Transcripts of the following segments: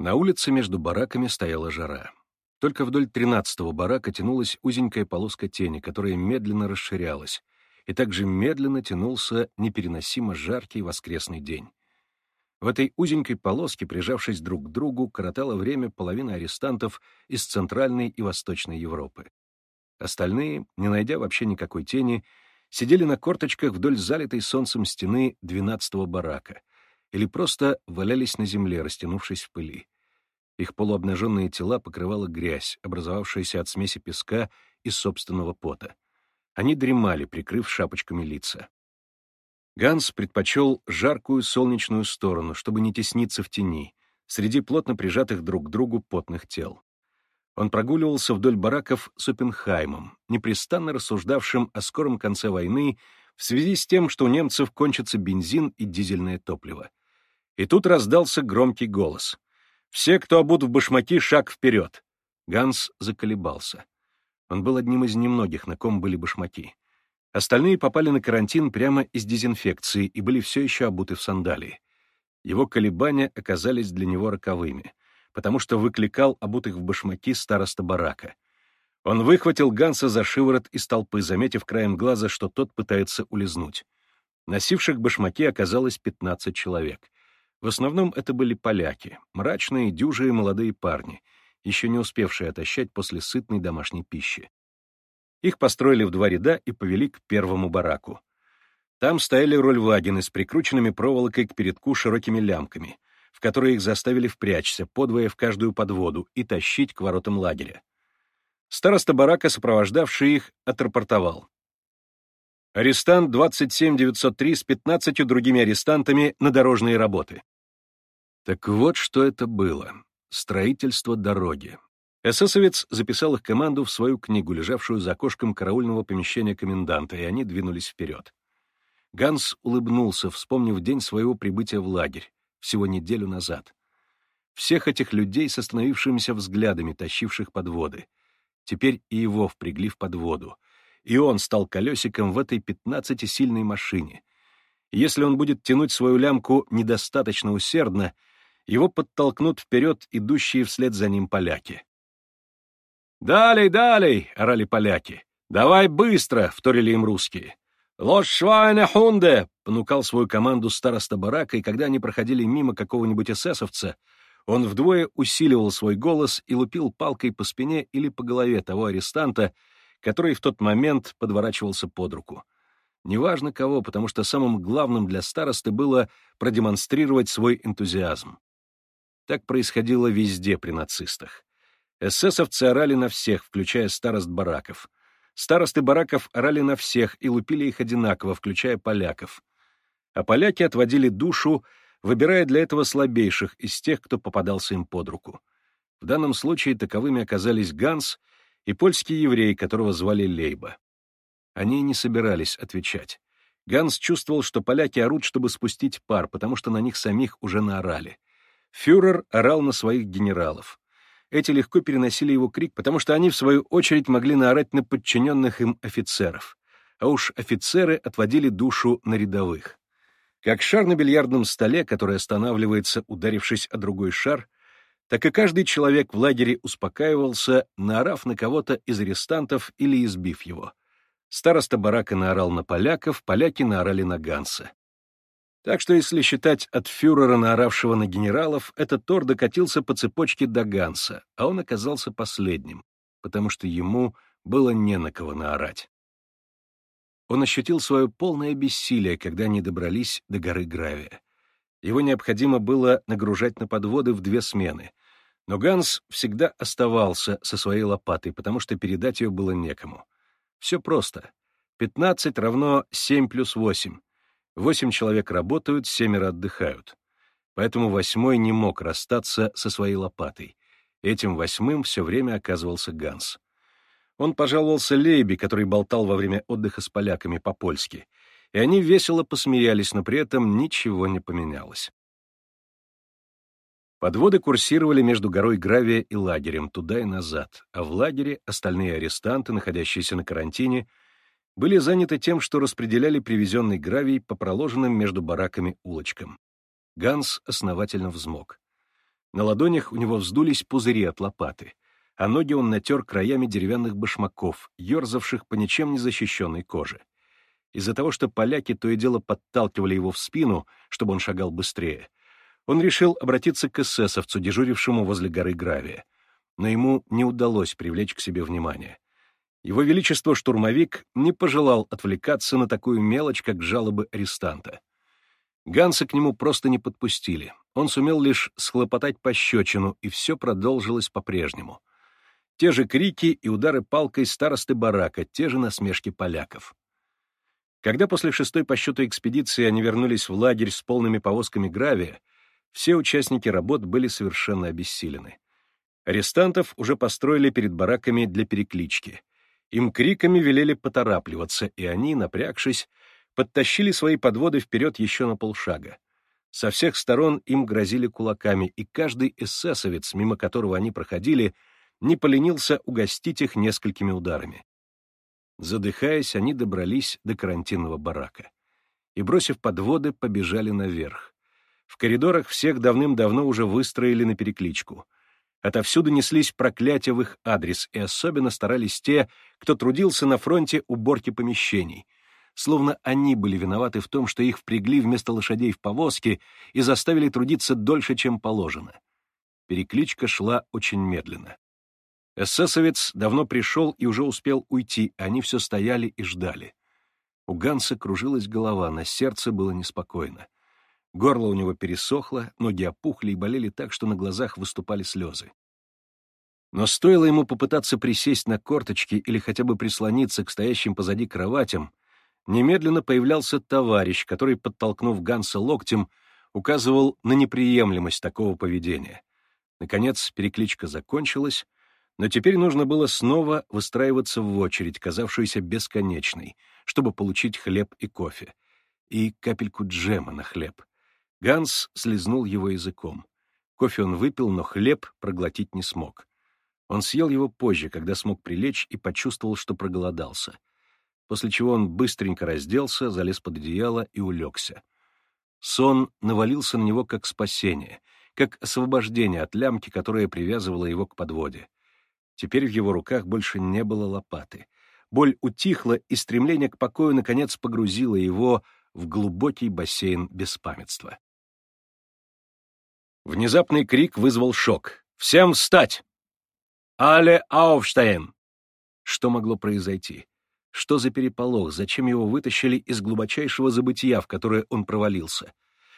На улице между бараками стояла жара. Только вдоль тринадцатого барака тянулась узенькая полоска тени, которая медленно расширялась, и также медленно тянулся непереносимо жаркий воскресный день. В этой узенькой полоске, прижавшись друг к другу, коротало время половина арестантов из Центральной и Восточной Европы. Остальные, не найдя вообще никакой тени, сидели на корточках вдоль залитой солнцем стены двенадцатого барака или просто валялись на земле, растянувшись в пыли. Их полуобнаженные тела покрывала грязь, образовавшаяся от смеси песка и собственного пота. Они дремали, прикрыв шапочками лица. Ганс предпочел жаркую солнечную сторону, чтобы не тесниться в тени, среди плотно прижатых друг к другу потных тел. Он прогуливался вдоль бараков с Оппенхаймом, непрестанно рассуждавшим о скором конце войны в связи с тем, что у немцев кончится бензин и дизельное топливо. И тут раздался громкий голос. «Все, кто обут в башмаки, шаг вперед!» Ганс заколебался. Он был одним из немногих, на ком были башмаки. Остальные попали на карантин прямо из дезинфекции и были все еще обуты в сандалии. Его колебания оказались для него роковыми, потому что выкликал обутых в башмаки староста барака. Он выхватил Ганса за шиворот из толпы, заметив краем глаза, что тот пытается улизнуть. Носивших башмаки оказалось 15 человек. В основном это были поляки, мрачные, дюжие молодые парни, еще не успевшие отощать после сытной домашней пищи. Их построили в два ряда и повели к первому бараку. Там стояли рольвагены с прикрученными проволокой к передку широкими лямками, в которые их заставили впрячься, подвое в каждую подводу, и тащить к воротам лагеря. Староста барака, сопровождавший их, отрапортовал. Арестант 27903 с 15 другими арестантами на дорожные работы. Так вот, что это было. Строительство дороги. Эсэсовец записал их команду в свою книгу, лежавшую за окошком караульного помещения коменданта, и они двинулись вперед. Ганс улыбнулся, вспомнив день своего прибытия в лагерь, всего неделю назад. Всех этих людей с остановившимися взглядами, тащивших подводы. Теперь и его впрягли в подводу. И он стал колесиком в этой пятнадцатисильной машине. если он будет тянуть свою лямку недостаточно усердно, его подтолкнут вперед идущие вслед за ним поляки. «Далей, далей!» — орали поляки. «Давай быстро!» — вторили им русские. «Лошь швайне хунде!» — понукал свою команду староста барака, и когда они проходили мимо какого-нибудь эсэсовца, он вдвое усиливал свой голос и лупил палкой по спине или по голове того арестанта, который в тот момент подворачивался под руку. Неважно кого, потому что самым главным для старосты было продемонстрировать свой энтузиазм. Так происходило везде при нацистах. Эсэсовцы орали на всех, включая старост бараков. Старосты бараков орали на всех и лупили их одинаково, включая поляков. А поляки отводили душу, выбирая для этого слабейших из тех, кто попадался им под руку. В данном случае таковыми оказались Ганс и польский еврей, которого звали Лейба. Они не собирались отвечать. Ганс чувствовал, что поляки орут, чтобы спустить пар, потому что на них самих уже наорали. Фюрер орал на своих генералов эти легко переносили его крик, потому что они, в свою очередь, могли наорать на подчиненных им офицеров. А уж офицеры отводили душу на рядовых. Как шар на бильярдном столе, который останавливается, ударившись о другой шар, так и каждый человек в лагере успокаивался, наорав на кого-то из арестантов или избив его. Староста барака наорал на поляков, поляки наорали на Ганса. Так что, если считать от фюрера, наоравшего на генералов, этот тор докатился по цепочке до Ганса, а он оказался последним, потому что ему было не на кого наорать. Он ощутил свое полное бессилие, когда они добрались до горы Гравия. Его необходимо было нагружать на подводы в две смены, но Ганс всегда оставался со своей лопатой, потому что передать ее было некому. Все просто. 15 равно 7 плюс 8. Восемь человек работают, семеро отдыхают. Поэтому восьмой не мог расстаться со своей лопатой. Этим восьмым все время оказывался Ганс. Он пожаловался Лейбе, который болтал во время отдыха с поляками по-польски, и они весело посмеялись, но при этом ничего не поменялось. Подводы курсировали между горой Гравия и лагерем, туда и назад, а в лагере остальные арестанты, находящиеся на карантине, были заняты тем, что распределяли привезенный гравий по проложенным между бараками улочкам. Ганс основательно взмок. На ладонях у него вздулись пузыри от лопаты, а ноги он натер краями деревянных башмаков, ерзавших по ничем не защищенной коже. Из-за того, что поляки то и дело подталкивали его в спину, чтобы он шагал быстрее, он решил обратиться к эсэсовцу, дежурившему возле горы Гравия. Но ему не удалось привлечь к себе внимание. Его Величество штурмовик не пожелал отвлекаться на такую мелочь, как жалобы арестанта. Ганса к нему просто не подпустили. Он сумел лишь схлопотать пощечину, и все продолжилось по-прежнему. Те же крики и удары палкой старосты барака, те же насмешки поляков. Когда после шестой по счету экспедиции они вернулись в лагерь с полными повозками гравия, все участники работ были совершенно обессилены. Арестантов уже построили перед бараками для переклички. Им криками велели поторапливаться, и они, напрягшись, подтащили свои подводы вперед еще на полшага. Со всех сторон им грозили кулаками, и каждый эсэсовец, мимо которого они проходили, не поленился угостить их несколькими ударами. Задыхаясь, они добрались до карантинного барака. И, бросив подводы, побежали наверх. В коридорах всех давным-давно уже выстроили на перекличку. Отовсюду неслись проклятия в их адрес, и особенно старались те, кто трудился на фронте уборки помещений. Словно они были виноваты в том, что их впрягли вместо лошадей в повозки и заставили трудиться дольше, чем положено. Перекличка шла очень медленно. Эсэсовец давно пришел и уже успел уйти, а они все стояли и ждали. У Ганса кружилась голова, на сердце было неспокойно. Горло у него пересохло, ноги опухли и болели так, что на глазах выступали слезы. Но стоило ему попытаться присесть на корточки или хотя бы прислониться к стоящим позади кроватям, немедленно появлялся товарищ, который, подтолкнув Ганса локтем, указывал на неприемлемость такого поведения. Наконец, перекличка закончилась, но теперь нужно было снова выстраиваться в очередь, казавшуюся бесконечной, чтобы получить хлеб и кофе. И капельку джема на хлеб. Ганс слезнул его языком. Кофе он выпил, но хлеб проглотить не смог. Он съел его позже, когда смог прилечь и почувствовал, что проголодался. После чего он быстренько разделся, залез под одеяло и улегся. Сон навалился на него как спасение, как освобождение от лямки, которая привязывала его к подводе. Теперь в его руках больше не было лопаты. Боль утихла, и стремление к покою наконец погрузило его в глубокий бассейн беспамятства. Внезапный крик вызвал шок. «Всем встать!» «Але Ауфштейн!» Что могло произойти? Что за переполох? Зачем его вытащили из глубочайшего забытия, в которое он провалился?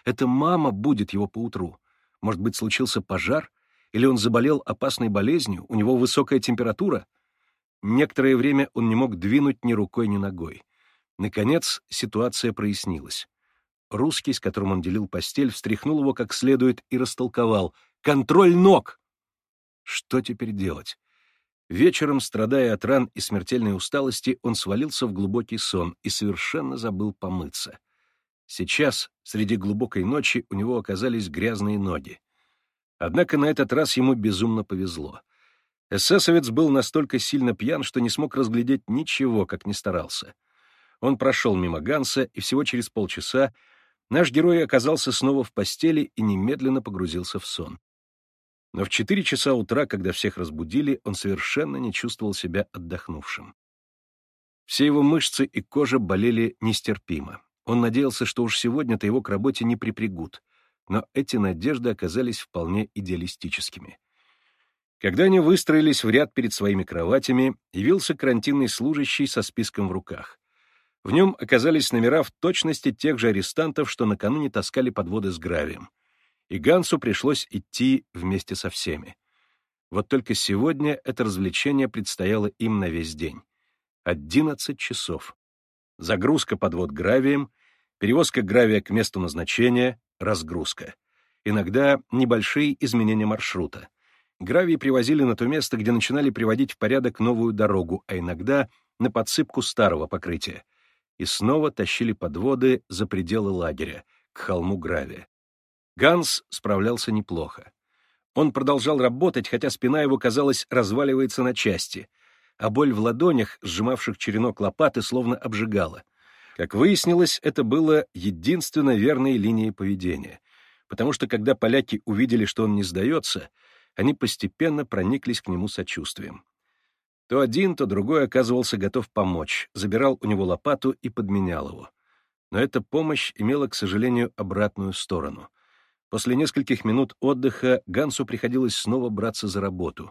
Это мама будет его поутру. Может быть, случился пожар? Или он заболел опасной болезнью, у него высокая температура? Некоторое время он не мог двинуть ни рукой, ни ногой. Наконец, ситуация прояснилась. Русский, с которым он делил постель, встряхнул его как следует и растолковал. «Контроль ног!» Что теперь делать? Вечером, страдая от ран и смертельной усталости, он свалился в глубокий сон и совершенно забыл помыться. Сейчас, среди глубокой ночи, у него оказались грязные ноги. Однако на этот раз ему безумно повезло. Эсэсовец был настолько сильно пьян, что не смог разглядеть ничего, как ни старался. Он прошел мимо Ганса, и всего через полчаса наш герой оказался снова в постели и немедленно погрузился в сон. Но в четыре часа утра, когда всех разбудили, он совершенно не чувствовал себя отдохнувшим. Все его мышцы и кожа болели нестерпимо. Он надеялся, что уж сегодня-то его к работе не припрягут, но эти надежды оказались вполне идеалистическими. Когда они выстроились в ряд перед своими кроватями, явился карантинный служащий со списком в руках. В нем оказались номера в точности тех же арестантов, что накануне таскали подводы с гравием. И Гансу пришлось идти вместе со всеми. Вот только сегодня это развлечение предстояло им на весь день. Одиннадцать часов. Загрузка подвод гравием, перевозка гравия к месту назначения, разгрузка. Иногда небольшие изменения маршрута. Гравий привозили на то место, где начинали приводить в порядок новую дорогу, а иногда на подсыпку старого покрытия. И снова тащили подводы за пределы лагеря, к холму гравия. Ганс справлялся неплохо. Он продолжал работать, хотя спина его, казалось, разваливается на части, а боль в ладонях, сжимавших черенок лопаты, словно обжигала. Как выяснилось, это было единственно верной линией поведения. потому что когда поляки увидели, что он не сдается, они постепенно прониклись к нему сочувствием. То один, то другой оказывался готов помочь, забирал у него лопату и подменял его. Но эта помощь имела, к сожалению, обратную сторону. После нескольких минут отдыха Гансу приходилось снова браться за работу,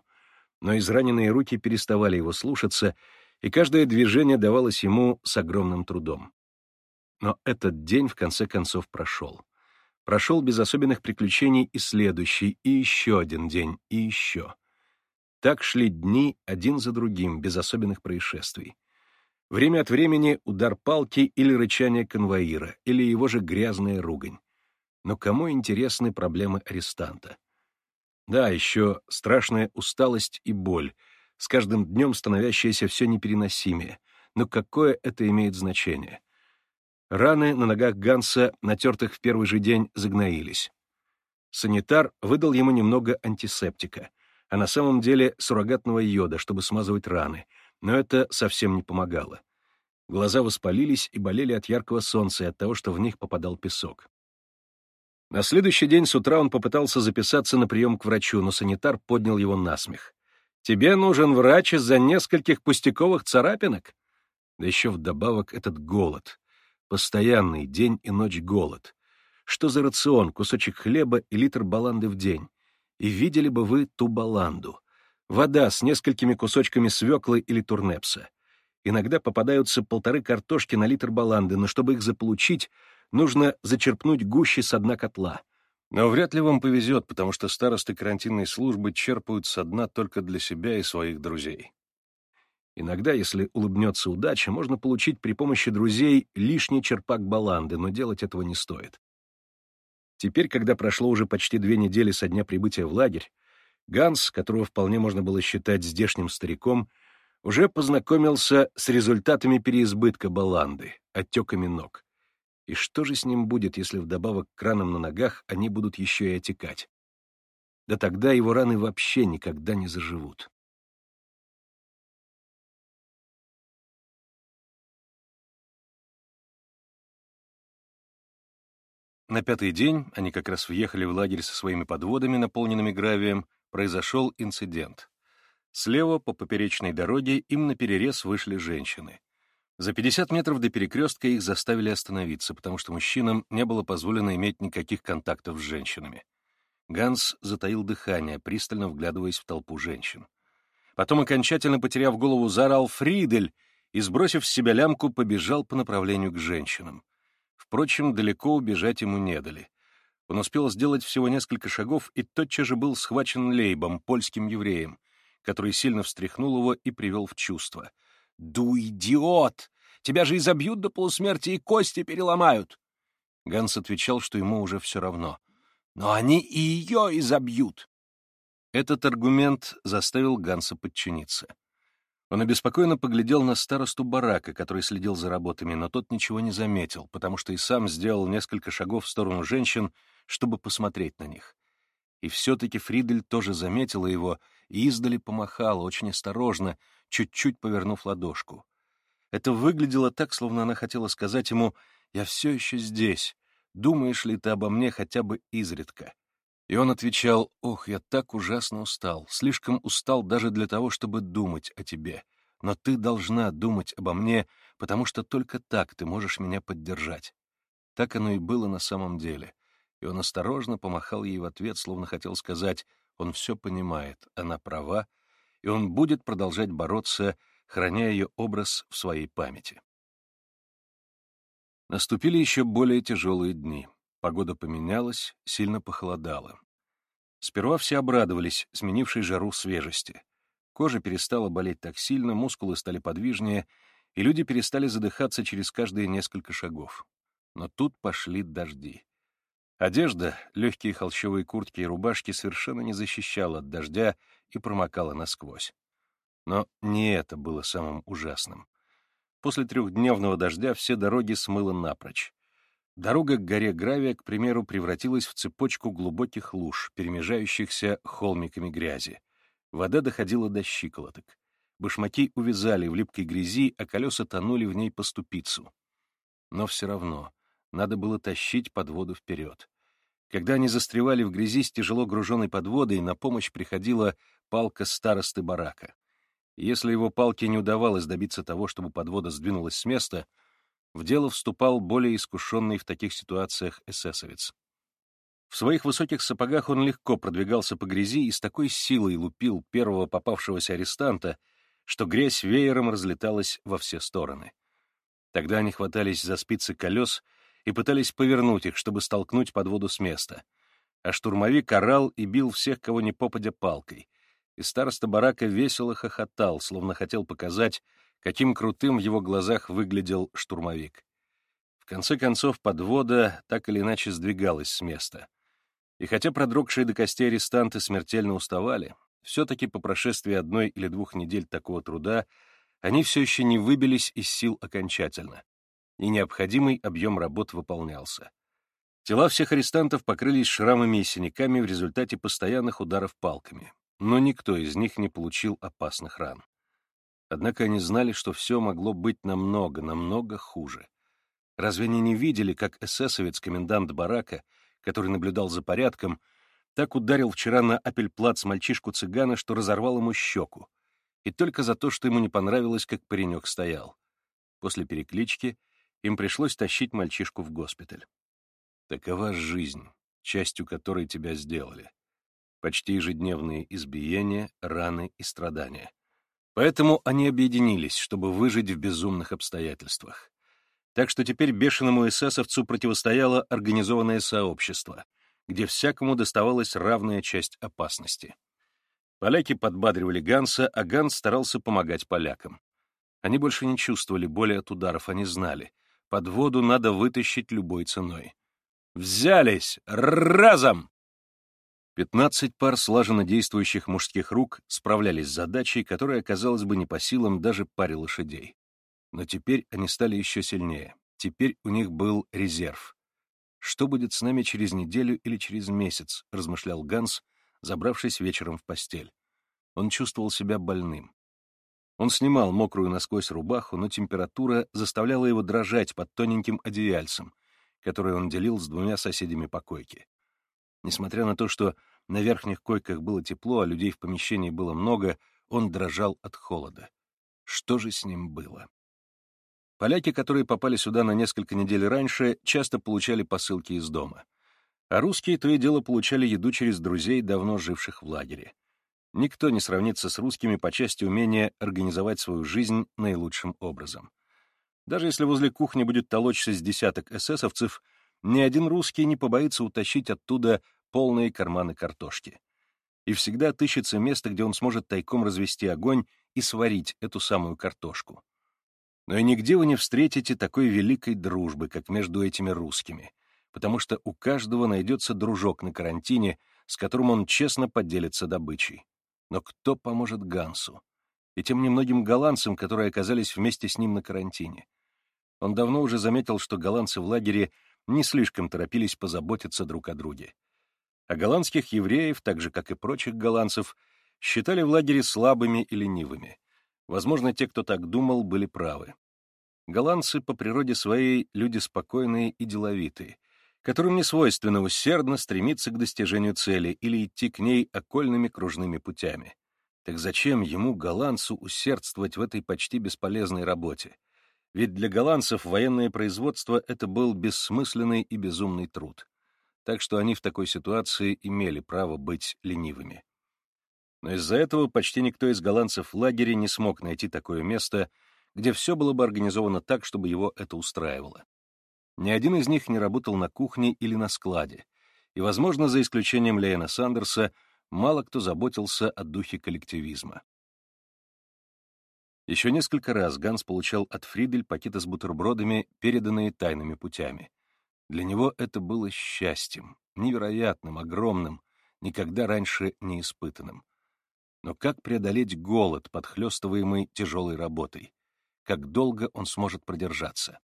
но израненные руки переставали его слушаться, и каждое движение давалось ему с огромным трудом. Но этот день в конце концов прошел. Прошел без особенных приключений и следующий, и еще один день, и еще. Так шли дни один за другим, без особенных происшествий. Время от времени удар палки или рычание конвоира, или его же грязная ругань. Но кому интересны проблемы арестанта? Да, еще страшная усталость и боль, с каждым днем становящаяся все непереносимее. Но какое это имеет значение? Раны на ногах Ганса, натертых в первый же день, загноились. Санитар выдал ему немного антисептика — а на самом деле суррогатного йода, чтобы смазывать раны, но это совсем не помогало. Глаза воспалились и болели от яркого солнца и от того, что в них попадал песок. На следующий день с утра он попытался записаться на прием к врачу, но санитар поднял его на смех. «Тебе нужен врач из-за нескольких пустяковых царапинок?» Да еще вдобавок этот голод. Постоянный день и ночь голод. Что за рацион, кусочек хлеба и литр баланды в день? И видели бы вы ту баланду. Вода с несколькими кусочками свеклы или турнепса. Иногда попадаются полторы картошки на литр баланды, но чтобы их заполучить, нужно зачерпнуть гуще со дна котла. Но вряд ли вам повезет, потому что старосты карантинной службы черпают со дна только для себя и своих друзей. Иногда, если улыбнется удача, можно получить при помощи друзей лишний черпак баланды, но делать этого не стоит. Теперь, когда прошло уже почти две недели со дня прибытия в лагерь, Ганс, которого вполне можно было считать здешним стариком, уже познакомился с результатами переизбытка баланды, отеками ног. И что же с ним будет, если вдобавок к ранам на ногах они будут еще и отекать? Да тогда его раны вообще никогда не заживут. На пятый день, они как раз въехали в лагерь со своими подводами, наполненными гравием, произошел инцидент. Слева по поперечной дороге им на перерез вышли женщины. За 50 метров до перекрестка их заставили остановиться, потому что мужчинам не было позволено иметь никаких контактов с женщинами. Ганс затаил дыхание, пристально вглядываясь в толпу женщин. Потом, окончательно потеряв голову, заорал «Фридель!» и, сбросив с себя лямку, побежал по направлению к женщинам. Впрочем, далеко убежать ему не дали. Он успел сделать всего несколько шагов и тотчас же был схвачен Лейбом, польским евреем, который сильно встряхнул его и привел в чувство. «Ду, идиот! Тебя же изобьют до полусмерти и кости переломают!» Ганс отвечал, что ему уже все равно. «Но они и ее изобьют!» Этот аргумент заставил Ганса подчиниться. Он обеспокоенно поглядел на старосту барака, который следил за работами, но тот ничего не заметил, потому что и сам сделал несколько шагов в сторону женщин, чтобы посмотреть на них. И все-таки Фридель тоже заметила его и издали помахала, очень осторожно, чуть-чуть повернув ладошку. Это выглядело так, словно она хотела сказать ему «Я все еще здесь. Думаешь ли ты обо мне хотя бы изредка?» И он отвечал, «Ох, я так ужасно устал, слишком устал даже для того, чтобы думать о тебе. Но ты должна думать обо мне, потому что только так ты можешь меня поддержать». Так оно и было на самом деле. И он осторожно помахал ей в ответ, словно хотел сказать, он все понимает, она права, и он будет продолжать бороться, храня ее образ в своей памяти. Наступили еще более тяжелые дни. Погода поменялась, сильно похолодало. Сперва все обрадовались сменившей жару свежести. Кожа перестала болеть так сильно, мускулы стали подвижнее, и люди перестали задыхаться через каждые несколько шагов. Но тут пошли дожди. Одежда, легкие холщовые куртки и рубашки совершенно не защищала от дождя и промокала насквозь. Но не это было самым ужасным. После трехдневного дождя все дороги смыло напрочь. Дорога к горе Гравия, к примеру, превратилась в цепочку глубоких луж, перемежающихся холмиками грязи. Вода доходила до щиколоток. Башмаки увязали в липкой грязи, а колеса тонули в ней по ступицу. Но все равно надо было тащить под воду вперед. Когда они застревали в грязи с тяжело груженной подводой, на помощь приходила палка старосты барака. Если его палке не удавалось добиться того, чтобы подвода сдвинулась с места, в дело вступал более искушенный в таких ситуациях эсэсовец. В своих высоких сапогах он легко продвигался по грязи и с такой силой лупил первого попавшегося арестанта, что грязь веером разлеталась во все стороны. Тогда они хватались за спицы колес и пытались повернуть их, чтобы столкнуть подводу с места. А штурмовик орал и бил всех, кого не попадя палкой. И староста барака весело хохотал, словно хотел показать, каким крутым в его глазах выглядел штурмовик. В конце концов, подвода так или иначе сдвигалась с места. И хотя продрогшие до костей арестанты смертельно уставали, все-таки по прошествии одной или двух недель такого труда они все еще не выбились из сил окончательно, и необходимый объем работ выполнялся. Тела всех арестантов покрылись шрамами и синяками в результате постоянных ударов палками, но никто из них не получил опасных ран. Однако они знали, что все могло быть намного, намного хуже. Разве они не видели, как эсэсовец, комендант барака, который наблюдал за порядком, так ударил вчера на апельплац мальчишку-цыгана, что разорвал ему щеку, и только за то, что ему не понравилось, как паренек стоял. После переклички им пришлось тащить мальчишку в госпиталь. Такова жизнь, частью которой тебя сделали. Почти ежедневные избиения, раны и страдания. Поэтому они объединились, чтобы выжить в безумных обстоятельствах. Так что теперь бешеному эсэсовцу противостояло организованное сообщество, где всякому доставалась равная часть опасности. Поляки подбадривали Ганса, а Ганс старался помогать полякам. Они больше не чувствовали боли от ударов, они знали. Под воду надо вытащить любой ценой. «Взялись! Разом!» Пятнадцать пар слаженно действующих мужских рук справлялись с задачей, которая, казалось бы, не по силам даже паре лошадей. Но теперь они стали еще сильнее. Теперь у них был резерв. «Что будет с нами через неделю или через месяц?» — размышлял Ганс, забравшись вечером в постель. Он чувствовал себя больным. Он снимал мокрую насквозь рубаху, но температура заставляла его дрожать под тоненьким одеяльцем, которое он делил с двумя соседями по койке. Несмотря на то, что на верхних койках было тепло, а людей в помещении было много, он дрожал от холода. Что же с ним было? Поляки, которые попали сюда на несколько недель раньше, часто получали посылки из дома. А русские то и дело получали еду через друзей, давно живших в лагере. Никто не сравнится с русскими по части умения организовать свою жизнь наилучшим образом. Даже если возле кухни будет толочься с десяток эсэсовцев, ни один русский не побоится утащить оттуда полные карманы картошки. И всегда отыщется место, где он сможет тайком развести огонь и сварить эту самую картошку. Но и нигде вы не встретите такой великой дружбы, как между этими русскими, потому что у каждого найдется дружок на карантине, с которым он честно поделится добычей. Но кто поможет Гансу? И тем немногим голландцам, которые оказались вместе с ним на карантине. Он давно уже заметил, что голландцы в лагере не слишком торопились позаботиться друг о друге. А голландских евреев, так же, как и прочих голландцев, считали в лагере слабыми и ленивыми. Возможно, те, кто так думал, были правы. Голландцы по природе своей люди спокойные и деловитые, которым не свойственно усердно стремиться к достижению цели или идти к ней окольными кружными путями. Так зачем ему, голландцу, усердствовать в этой почти бесполезной работе? Ведь для голландцев военное производство — это был бессмысленный и безумный труд. Так что они в такой ситуации имели право быть ленивыми. Но из-за этого почти никто из голландцев в лагере не смог найти такое место, где все было бы организовано так, чтобы его это устраивало. Ни один из них не работал на кухне или на складе, и, возможно, за исключением Леона Сандерса, мало кто заботился о духе коллективизма. Еще несколько раз Ганс получал от Фридель пакеты с бутербродами, переданные тайными путями. Для него это было счастьем, невероятным, огромным, никогда раньше не испытанным. Но как преодолеть голод, подхлестываемый тяжелой работой? Как долго он сможет продержаться?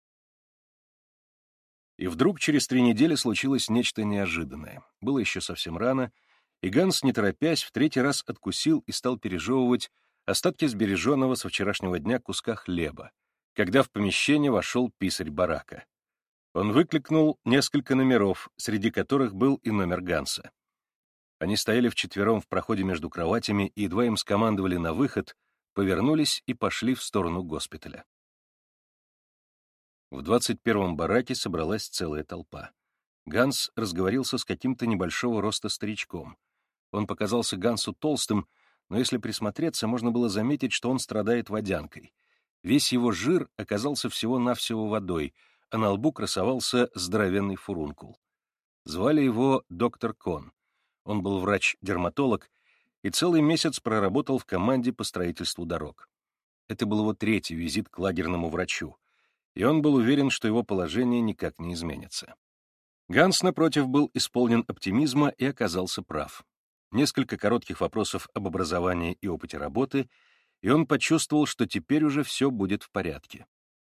И вдруг через три недели случилось нечто неожиданное. Было еще совсем рано, и Ганс, не торопясь, в третий раз откусил и стал пережевывать остатки сбереженного со вчерашнего дня куска хлеба, когда в помещение вошел писарь барака. Он выкликнул несколько номеров, среди которых был и номер Ганса. Они стояли вчетвером в проходе между кроватями и едва им скомандовали на выход, повернулись и пошли в сторону госпиталя. В 21-м бараке собралась целая толпа. Ганс разговорился с каким-то небольшого роста старичком. Он показался Гансу толстым, но если присмотреться, можно было заметить, что он страдает водянкой. Весь его жир оказался всего-навсего водой, а на лбу красовался здоровенный фурункул. Звали его доктор Кон. Он был врач-дерматолог и целый месяц проработал в команде по строительству дорог. Это был его третий визит к лагерному врачу, и он был уверен, что его положение никак не изменится. Ганс, напротив, был исполнен оптимизма и оказался прав. Несколько коротких вопросов об образовании и опыте работы, и он почувствовал, что теперь уже все будет в порядке.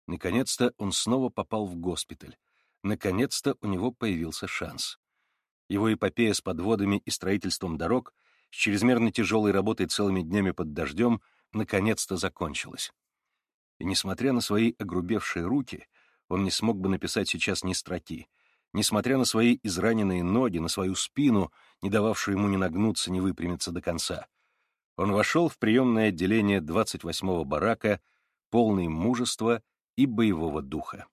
Наконец-то он снова попал в госпиталь. Наконец-то у него появился шанс. Его эпопея с подводами и строительством дорог, с чрезмерно тяжелой работой целыми днями под дождем, наконец-то закончилась. И несмотря на свои огрубевшие руки, он не смог бы написать сейчас ни строки. Несмотря на свои израненные ноги, на свою спину, не дававшую ему ни нагнуться, ни выпрямиться до конца, он вошел в приемное отделение 28-го барака, полный мужества и боевого духа.